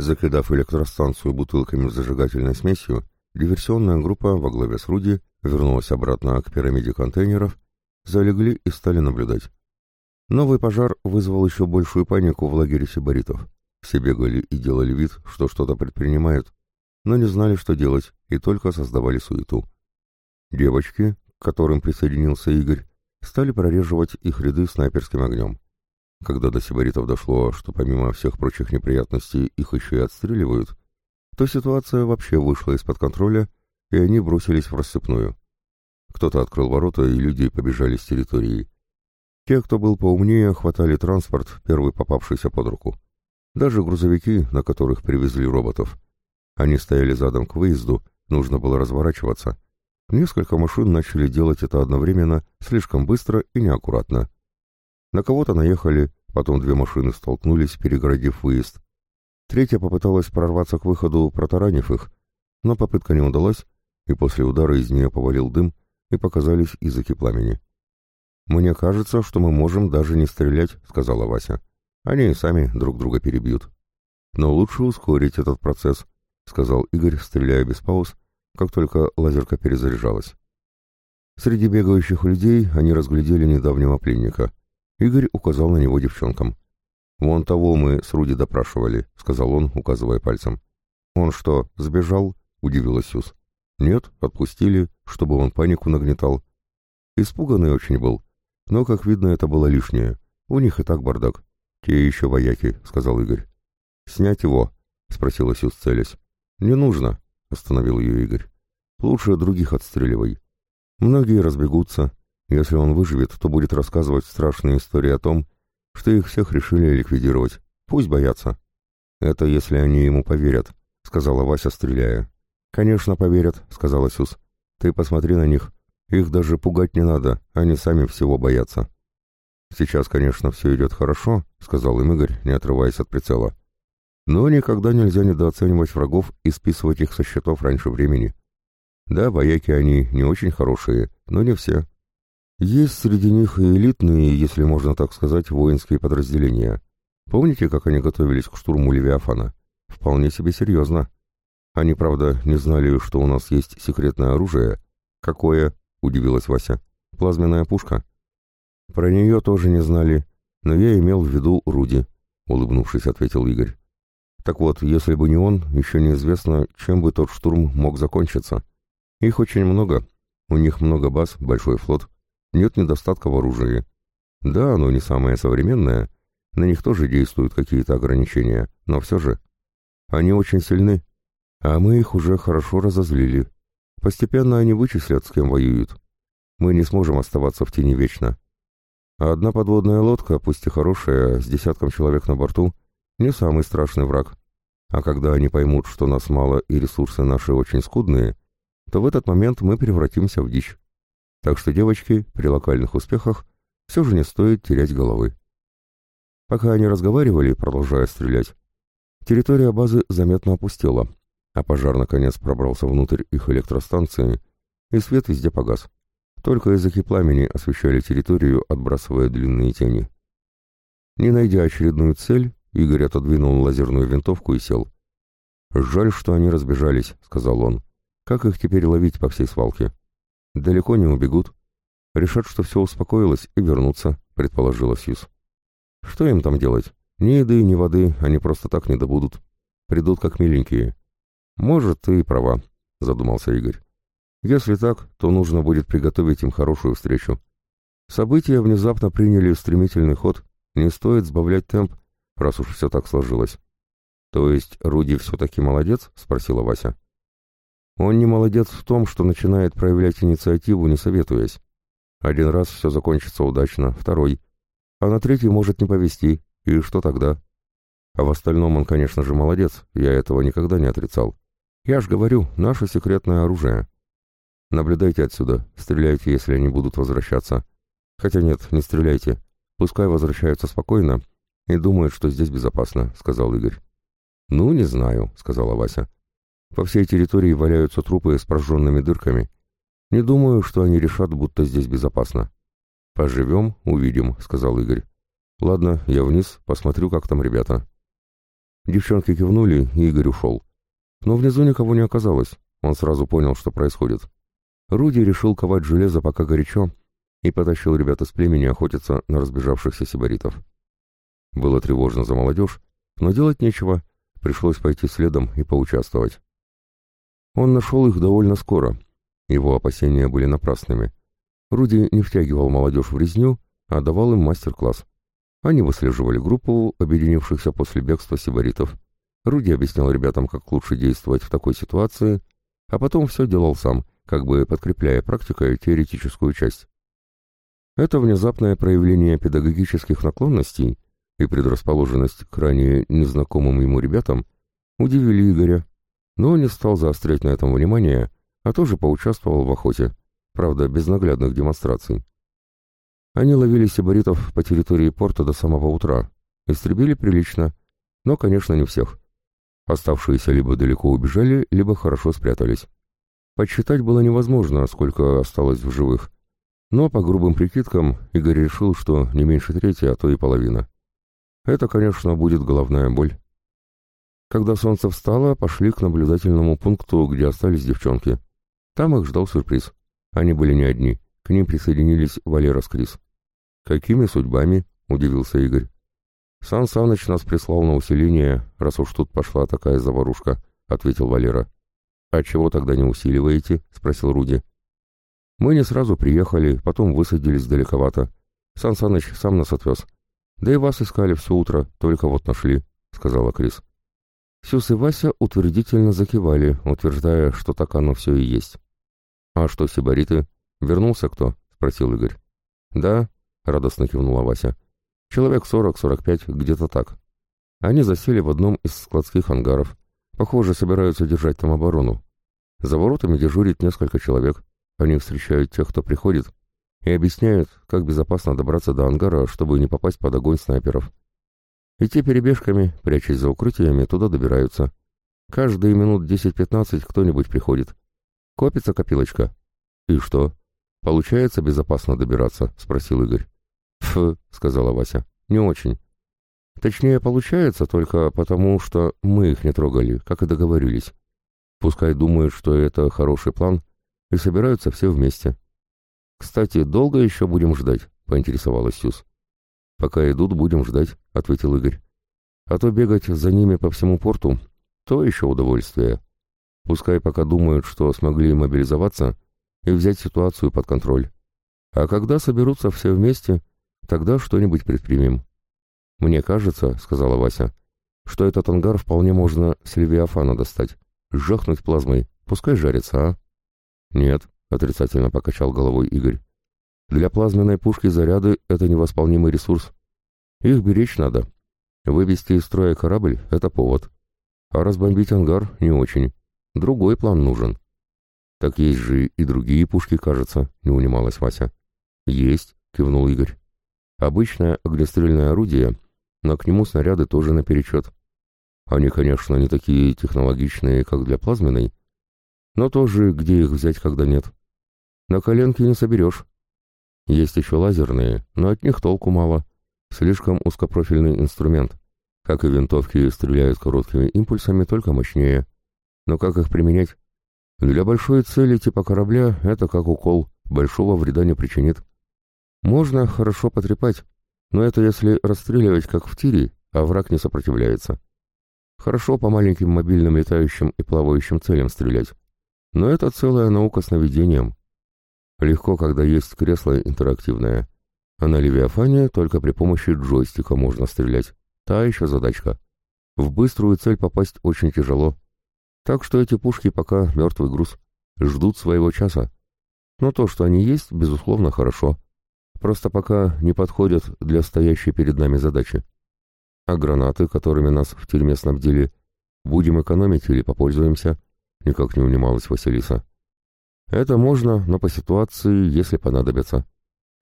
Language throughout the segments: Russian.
Закидав электростанцию бутылками с зажигательной смесью, диверсионная группа во главе с Руди вернулась обратно к пирамиде контейнеров, залегли и стали наблюдать. Новый пожар вызвал еще большую панику в лагере сибаритов. Все бегали и делали вид, что что-то предпринимают, но не знали, что делать, и только создавали суету. Девочки, к которым присоединился Игорь, стали прореживать их ряды снайперским огнем. Когда до сибаритов дошло, что помимо всех прочих неприятностей их еще и отстреливают, то ситуация вообще вышла из-под контроля, и они бросились в рассыпную. Кто-то открыл ворота, и люди побежали с территории. Те, кто был поумнее, хватали транспорт, первый попавшийся под руку. Даже грузовики, на которых привезли роботов. Они стояли задом к выезду, нужно было разворачиваться. Несколько машин начали делать это одновременно, слишком быстро и неаккуратно. На кого-то наехали, потом две машины столкнулись, перегородив выезд. Третья попыталась прорваться к выходу, протаранив их, но попытка не удалась, и после удара из нее повалил дым, и показались языки пламени. «Мне кажется, что мы можем даже не стрелять», — сказала Вася. «Они и сами друг друга перебьют». «Но лучше ускорить этот процесс», — сказал Игорь, стреляя без пауз, как только лазерка перезаряжалась. Среди бегающих людей они разглядели недавнего пленника. Игорь указал на него девчонкам. «Вон того мы с Руди допрашивали», — сказал он, указывая пальцем. «Он что, сбежал?» — удивилась Сюз. «Нет, отпустили, чтобы он панику нагнетал. Испуганный очень был, но, как видно, это было лишнее. У них и так бардак. Те еще вояки», — сказал Игорь. «Снять его?» — спросила Сюз, целясь. «Не нужно», — остановил ее Игорь. «Лучше других отстреливай. Многие разбегутся, если он выживет, то будет рассказывать страшные истории о том, что их всех решили ликвидировать. Пусть боятся. Это если они ему поверят, сказала Вася, стреляя. Конечно, поверят, сказала Сюз. Ты посмотри на них. Их даже пугать не надо, они сами всего боятся. Сейчас, конечно, все идет хорошо, сказал им Игорь, не отрываясь от прицела. Но никогда нельзя недооценивать врагов и списывать их со счетов раньше времени. Да, вояки они не очень хорошие, но не все. Есть среди них и элитные, если можно так сказать, воинские подразделения. Помните, как они готовились к штурму Левиафана? Вполне себе серьезно. Они, правда, не знали, что у нас есть секретное оружие. Какое? — удивилась Вася. Плазменная пушка. Про нее тоже не знали, но я имел в виду Руди, — улыбнувшись, ответил Игорь. Так вот, если бы не он, еще неизвестно, чем бы тот штурм мог закончиться. Их очень много. У них много баз, большой флот нет недостатка в оружии. Да, оно не самое современное, на них тоже действуют какие-то ограничения, но все же. Они очень сильны, а мы их уже хорошо разозлили. Постепенно они вычислят, с кем воюют. Мы не сможем оставаться в тени вечно. Одна подводная лодка, пусть и хорошая, с десятком человек на борту, не самый страшный враг. А когда они поймут, что нас мало и ресурсы наши очень скудные, то в этот момент мы превратимся в дичь. Так что девочки при локальных успехах все же не стоит терять головы. Пока они разговаривали, продолжая стрелять, территория базы заметно опустела, а пожар наконец пробрался внутрь их электростанции, и свет везде погас. Только языки пламени освещали территорию, отбрасывая длинные тени. Не найдя очередную цель, Игорь отодвинул лазерную винтовку и сел. «Жаль, что они разбежались», — сказал он. «Как их теперь ловить по всей свалке?» Далеко не убегут. Решат, что все успокоилось, и вернутся, предположила Сьюз. Что им там делать? Ни еды, ни воды они просто так не добудут. Придут как миленькие. Может, ты и права, задумался Игорь. Если так, то нужно будет приготовить им хорошую встречу. События внезапно приняли стремительный ход. Не стоит сбавлять темп, раз уж все так сложилось. То есть Руди все-таки молодец? Спросила Вася. Он не молодец в том, что начинает проявлять инициативу, не советуясь. Один раз все закончится удачно, второй. А на третий может не повезти, и что тогда? А в остальном он, конечно же, молодец, я этого никогда не отрицал. Я ж говорю, наше секретное оружие. Наблюдайте отсюда, стреляйте, если они будут возвращаться. Хотя нет, не стреляйте. Пускай возвращаются спокойно и думают, что здесь безопасно, сказал Игорь. Ну, не знаю, сказала Вася. По всей территории валяются трупы с прожженными дырками. Не думаю, что они решат, будто здесь безопасно. «Поживем, увидим», — сказал Игорь. «Ладно, я вниз, посмотрю, как там ребята». Девчонки кивнули, и Игорь ушел. Но внизу никого не оказалось, он сразу понял, что происходит. Руди решил ковать железо пока горячо, и потащил ребят из племени охотиться на разбежавшихся сибаритов. Было тревожно за молодежь, но делать нечего, пришлось пойти следом и поучаствовать. Он нашел их довольно скоро, его опасения были напрасными. Руди не втягивал молодежь в резню, а давал им мастер-класс. Они выслеживали группу, объединившихся после бегства сибаритов. Руди объяснял ребятам, как лучше действовать в такой ситуации, а потом все делал сам, как бы подкрепляя практикой теоретическую часть. Это внезапное проявление педагогических наклонностей и предрасположенность к ранее незнакомым ему ребятам удивили Игоря, но не стал заострять на этом внимание, а тоже поучаствовал в охоте, правда, без наглядных демонстраций. Они ловили сибаритов по территории порта до самого утра, истребили прилично, но, конечно, не всех. Оставшиеся либо далеко убежали, либо хорошо спрятались. Подсчитать было невозможно, сколько осталось в живых, но по грубым прикидкам Игорь решил, что не меньше трети, а то и половина. Это, конечно, будет головная боль. Когда солнце встало, пошли к наблюдательному пункту, где остались девчонки. Там их ждал сюрприз. Они были не одни. К ним присоединились Валера с Крис. «Какими судьбами?» — удивился Игорь. «Сан Саныч нас прислал на усиление, раз уж тут пошла такая заварушка», — ответил Валера. «А чего тогда не усиливаете?» — спросил Руди. «Мы не сразу приехали, потом высадились далековато. Сан Саныч сам нас отвез. Да и вас искали все утро, только вот нашли», — сказала Крис. Сюс и Вася утвердительно закивали, утверждая, что так оно все и есть. «А что, сибариты? Вернулся кто?» — спросил Игорь. «Да», — радостно кивнула Вася. «Человек сорок-сорок пять, где-то так. Они засели в одном из складских ангаров. Похоже, собираются держать там оборону. За воротами дежурит несколько человек. Они встречают тех, кто приходит, и объясняют, как безопасно добраться до ангара, чтобы не попасть под огонь снайперов. И те перебежками, прячась за укрытиями, туда добираются. Каждые минут 10-15 кто-нибудь приходит. Копится копилочка. И что? Получается безопасно добираться? Спросил Игорь. Ф, сказала Вася. Не очень. Точнее, получается только потому, что мы их не трогали, как и договорились. Пускай думают, что это хороший план, и собираются все вместе. «Кстати, долго еще будем ждать?» — поинтересовалась Сюз. «Пока идут, будем ждать», — ответил Игорь. «А то бегать за ними по всему порту — то еще удовольствие. Пускай пока думают, что смогли мобилизоваться и взять ситуацию под контроль. А когда соберутся все вместе, тогда что-нибудь предпримем». «Мне кажется», — сказала Вася, — «что этот ангар вполне можно с Левиафана достать, сжахнуть плазмой, пускай жарится, а?» «Нет», — отрицательно покачал головой Игорь. Для плазменной пушки заряды — это невосполнимый ресурс. Их беречь надо. Вывести из строя корабль — это повод. А разбомбить ангар — не очень. Другой план нужен. Так есть же и другие пушки, кажется, — не унималась Вася. Есть, — кивнул Игорь. Обычное огнестрельное орудие, но к нему снаряды тоже наперечет. Они, конечно, не такие технологичные, как для плазменной, но тоже где их взять, когда нет. На коленке не соберешь. Есть еще лазерные, но от них толку мало. Слишком узкопрофильный инструмент. Как и винтовки стреляют короткими импульсами, только мощнее. Но как их применять? Для большой цели типа корабля это как укол, большого вреда не причинит. Можно хорошо потрепать, но это если расстреливать как в тире, а враг не сопротивляется. Хорошо по маленьким мобильным летающим и плавающим целям стрелять. Но это целая наука с наведением. Легко, когда есть кресло интерактивное. А на Левиафане только при помощи джойстика можно стрелять. Та еще задачка. В быструю цель попасть очень тяжело. Так что эти пушки пока мертвый груз. Ждут своего часа. Но то, что они есть, безусловно, хорошо. Просто пока не подходят для стоящей перед нами задачи. А гранаты, которыми нас в тюрьме снабдили, будем экономить или попользуемся? Никак не унималась Василиса. Это можно, но по ситуации, если понадобится.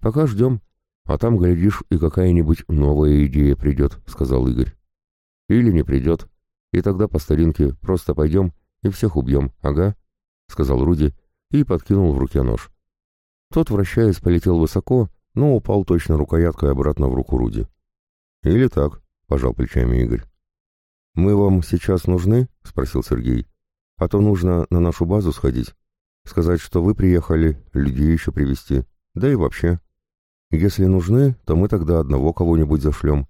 Пока ждем, а там, глядишь, и какая-нибудь новая идея придет, сказал Игорь. Или не придет, и тогда по старинке просто пойдем и всех убьем, ага, сказал Руди и подкинул в руке нож. Тот, вращаясь, полетел высоко, но упал точно рукояткой обратно в руку Руди. Или так, пожал плечами Игорь. «Мы вам сейчас нужны?» — спросил Сергей. «А то нужно на нашу базу сходить, сказать, что вы приехали, людей еще привезти, да и вообще. Если нужны, то мы тогда одного кого-нибудь зашлем».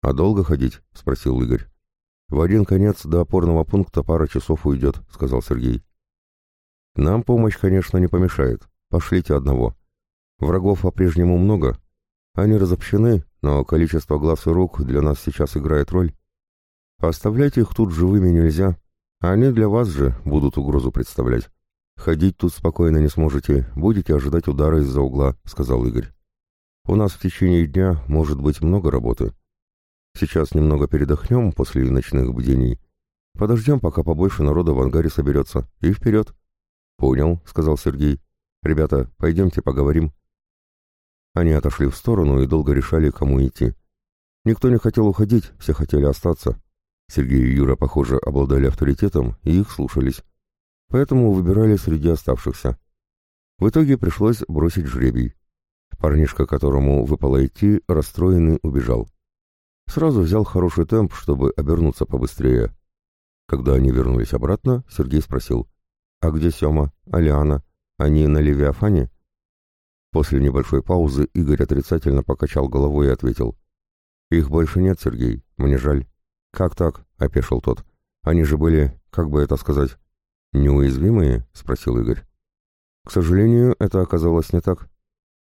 «А долго ходить?» — спросил Игорь. «В один конец до опорного пункта пара часов уйдет», — сказал Сергей. «Нам помощь, конечно, не помешает. Пошлите одного. Врагов по-прежнему много. Они разобщены, но количество глаз и рук для нас сейчас играет роль. Оставлять их тут живыми нельзя. Они для вас же будут угрозу представлять. Ходить тут спокойно не сможете, будете ожидать удара из-за угла», — сказал Игорь. «У нас в течение дня может быть много работы». Сейчас немного передохнем после ночных бдений. Подождем, пока побольше народа в ангаре соберется. И вперед. Понял, сказал Сергей. Ребята, пойдемте поговорим. Они отошли в сторону и долго решали, кому идти. Никто не хотел уходить, все хотели остаться. Сергей и Юра, похоже, обладали авторитетом и их слушались. Поэтому выбирали среди оставшихся. В итоге пришлось бросить жребий. Парнишка, которому выпало идти, расстроенный, убежал. Сразу взял хороший темп, чтобы обернуться побыстрее. Когда они вернулись обратно, Сергей спросил, «А где Сема? Алиана? Они на Левиафане?» После небольшой паузы Игорь отрицательно покачал головой и ответил, «Их больше нет, Сергей, мне жаль». «Как так?» — опешил тот. «Они же были, как бы это сказать, неуязвимые?» — спросил Игорь. «К сожалению, это оказалось не так.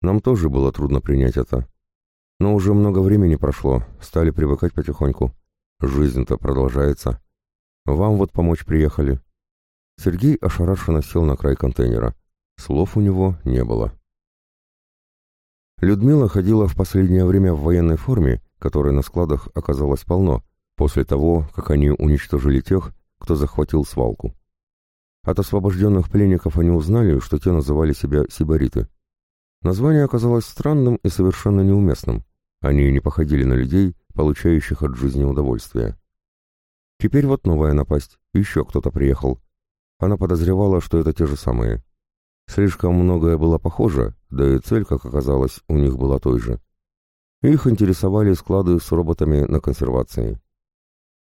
Нам тоже было трудно принять это. Но уже много времени прошло, стали привыкать потихоньку. Жизнь-то продолжается. Вам вот помочь приехали. Сергей ошарашенно сел на край контейнера. Слов у него не было. Людмила ходила в последнее время в военной форме, которой на складах оказалось полно, после того, как они уничтожили тех, кто захватил свалку. От освобожденных пленников они узнали, что те называли себя сибариты. Название оказалось странным и совершенно неуместным. Они не походили на людей, получающих от жизни удовольствие. Теперь вот новая напасть, еще кто-то приехал. Она подозревала, что это те же самые. Слишком многое было похоже, да и цель, как оказалось, у них была той же. Их интересовали склады с роботами на консервации.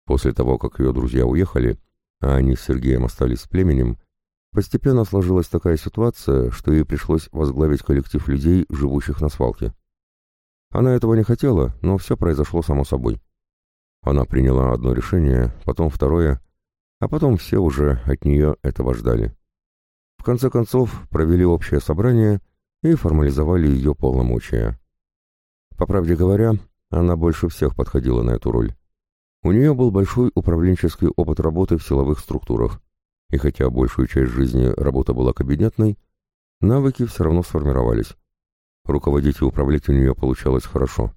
После того, как ее друзья уехали, а они с Сергеем остались с племенем, постепенно сложилась такая ситуация, что ей пришлось возглавить коллектив людей, живущих на свалке. Она этого не хотела, но все произошло само собой. Она приняла одно решение, потом второе, а потом все уже от нее этого ждали. В конце концов, провели общее собрание и формализовали ее полномочия. По правде говоря, она больше всех подходила на эту роль. У нее был большой управленческий опыт работы в силовых структурах, и хотя большую часть жизни работа была кабинетной, навыки все равно сформировались. Руководить и управлять у нее получалось хорошо.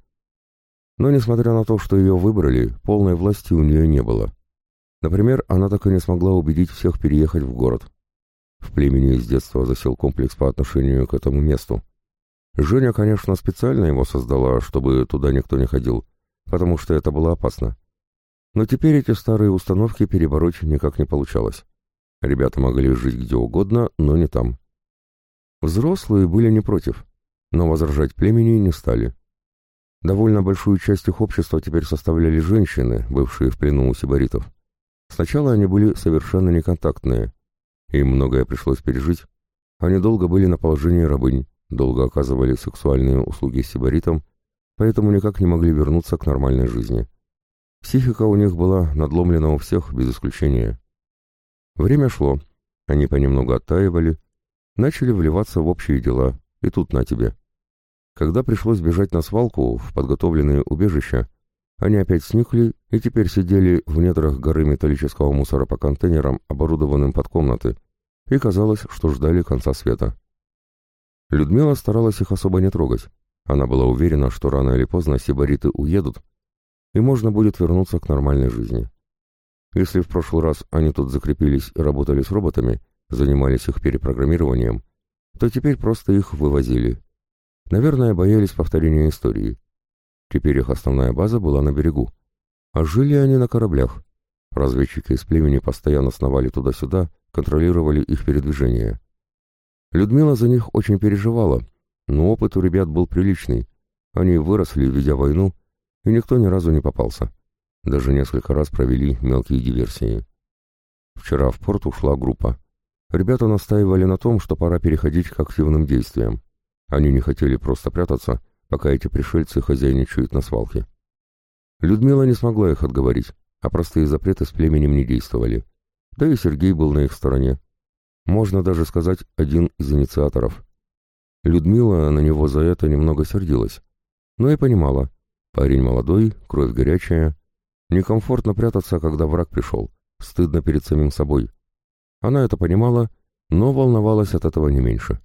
Но, несмотря на то, что ее выбрали, полной власти у нее не было. Например, она так и не смогла убедить всех переехать в город. В племени с детства засел комплекс по отношению к этому месту. Женя, конечно, специально его создала, чтобы туда никто не ходил, потому что это было опасно. Но теперь эти старые установки перебороть никак не получалось. Ребята могли жить где угодно, но не там. Взрослые были не против но возражать племени не стали. Довольно большую часть их общества теперь составляли женщины, бывшие в плену у сибаритов. Сначала они были совершенно неконтактные. Им многое пришлось пережить. Они долго были на положении рабынь, долго оказывали сексуальные услуги сибаритам, поэтому никак не могли вернуться к нормальной жизни. Психика у них была надломлена у всех, без исключения. Время шло, они понемногу оттаивали, начали вливаться в общие дела, и тут на тебе. Когда пришлось бежать на свалку, в подготовленные убежища, они опять сникли и теперь сидели в недрах горы металлического мусора по контейнерам, оборудованным под комнаты, и казалось, что ждали конца света. Людмила старалась их особо не трогать. Она была уверена, что рано или поздно сибариты уедут, и можно будет вернуться к нормальной жизни. Если в прошлый раз они тут закрепились и работали с роботами, занимались их перепрограммированием, то теперь просто их вывозили, Наверное, боялись повторения истории. Теперь их основная база была на берегу. А жили они на кораблях. Разведчики из племени постоянно сновали туда-сюда, контролировали их передвижение. Людмила за них очень переживала, но опыт у ребят был приличный. Они выросли, ведя войну, и никто ни разу не попался. даже несколько раз провели мелкие диверсии. Вчера в порт ушла группа. Ребята настаивали на том, что пора переходить к активным действиям. Они не хотели просто прятаться, пока эти пришельцы хозяйничают на свалке. Людмила не смогла их отговорить, а простые запреты с племенем не действовали. Да и Сергей был на их стороне. Можно даже сказать, один из инициаторов. Людмила на него за это немного сердилась. Но и понимала. Парень молодой, кровь горячая. Некомфортно прятаться, когда враг пришел. Стыдно перед самим собой. Она это понимала, но волновалась от этого не меньше.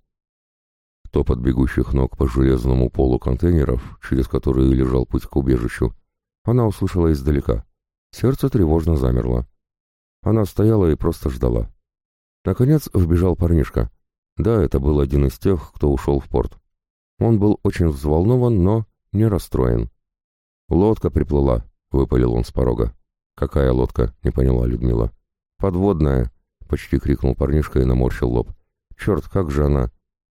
Топот бегущих ног по железному полу контейнеров, через которые лежал путь к убежищу, она услышала издалека. Сердце тревожно замерло. Она стояла и просто ждала. Наконец вбежал парнишка. Да, это был один из тех, кто ушел в порт. Он был очень взволнован, но не расстроен. «Лодка приплыла», — выпалил он с порога. «Какая лодка?» — не поняла Людмила. «Подводная», — почти крикнул парнишка и наморщил лоб. «Черт, как же она?»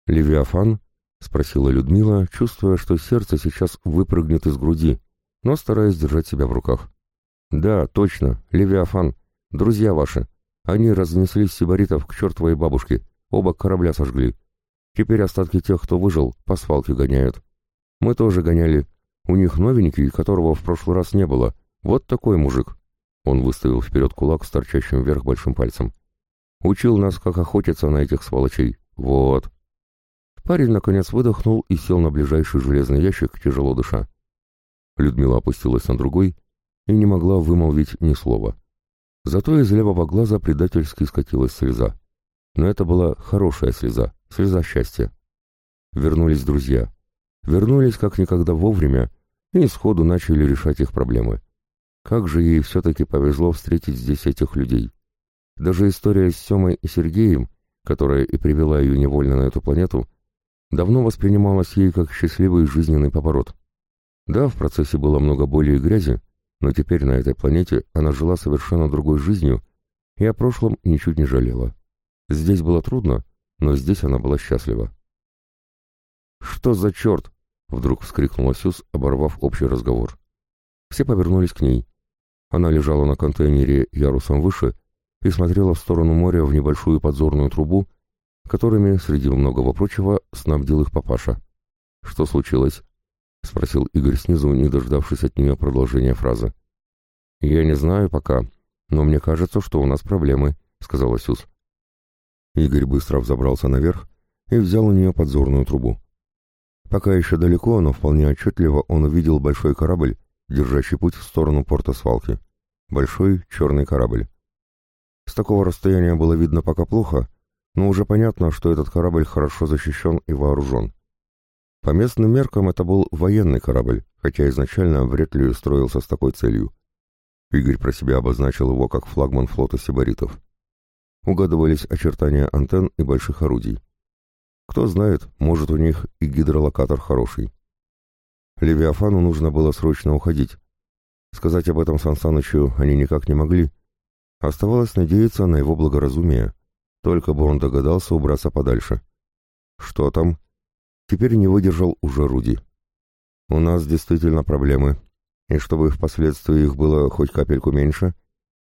«Левиафан?» — спросила Людмила, чувствуя, что сердце сейчас выпрыгнет из груди, но стараясь держать себя в руках. «Да, точно, Левиафан. Друзья ваши. Они разнесли сибаритов к чертовой бабушке. Оба корабля сожгли. Теперь остатки тех, кто выжил, по свалке гоняют. Мы тоже гоняли. У них новенький, которого в прошлый раз не было. Вот такой мужик». Он выставил вперед кулак с торчащим вверх большим пальцем. «Учил нас, как охотиться на этих сволочей. Вот». Парень, наконец, выдохнул и сел на ближайший железный ящик, тяжело дыша. Людмила опустилась на другой и не могла вымолвить ни слова. Зато из левого глаза предательски скатилась слеза. Но это была хорошая слеза, слеза счастья. Вернулись друзья. Вернулись как никогда вовремя и сходу начали решать их проблемы. Как же ей все-таки повезло встретить здесь этих людей. Даже история с Семой и Сергеем, которая и привела ее невольно на эту планету, давно воспринималась ей как счастливый жизненный поворот. Да, в процессе было много боли и грязи, но теперь на этой планете она жила совершенно другой жизнью и о прошлом ничуть не жалела. Здесь было трудно, но здесь она была счастлива. «Что за черт?» — вдруг вскрикнула Сюз, оборвав общий разговор. Все повернулись к ней. Она лежала на контейнере ярусом выше и смотрела в сторону моря в небольшую подзорную трубу, которыми, среди многого прочего, снабдил их папаша. «Что случилось?» — спросил Игорь снизу, не дождавшись от нее продолжения фразы. «Я не знаю пока, но мне кажется, что у нас проблемы», — сказала Сюз. Игорь быстро взобрался наверх и взял у нее подзорную трубу. Пока еще далеко, но вполне отчетливо он увидел большой корабль, держащий путь в сторону порта свалки. Большой черный корабль. С такого расстояния было видно пока плохо, но уже понятно, что этот корабль хорошо защищен и вооружен. По местным меркам это был военный корабль, хотя изначально вряд ли строился с такой целью. Игорь про себя обозначил его как флагман флота сибаритов. Угадывались очертания антенн и больших орудий. Кто знает, может у них и гидролокатор хороший. Левиафану нужно было срочно уходить. Сказать об этом Сансанычу они никак не могли. Оставалось надеяться на его благоразумие, только бы он догадался убраться подальше. «Что там?» Теперь не выдержал уже Руди. «У нас действительно проблемы, и чтобы впоследствии их было хоть капельку меньше,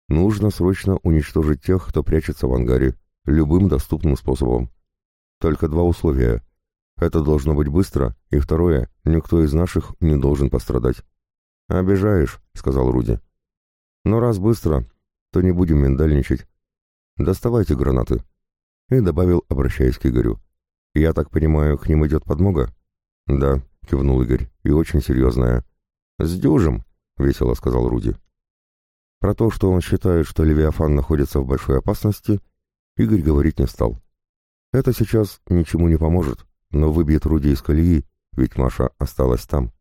нужно срочно уничтожить тех, кто прячется в ангаре, любым доступным способом. Только два условия. Это должно быть быстро, и второе, никто из наших не должен пострадать». «Обижаешь», — сказал Руди. «Но раз быстро, то не будем миндальничать. Доставайте гранаты». И добавил, обращаясь к Игорю. «Я так понимаю, к ним идет подмога?» «Да», — кивнул Игорь, — «и очень серьезная». «С дюжем», — весело сказал Руди. Про то, что он считает, что Левиафан находится в большой опасности, Игорь говорить не стал. Это сейчас ничему не поможет, но выбьет Руди из колеи, ведь Маша осталась там.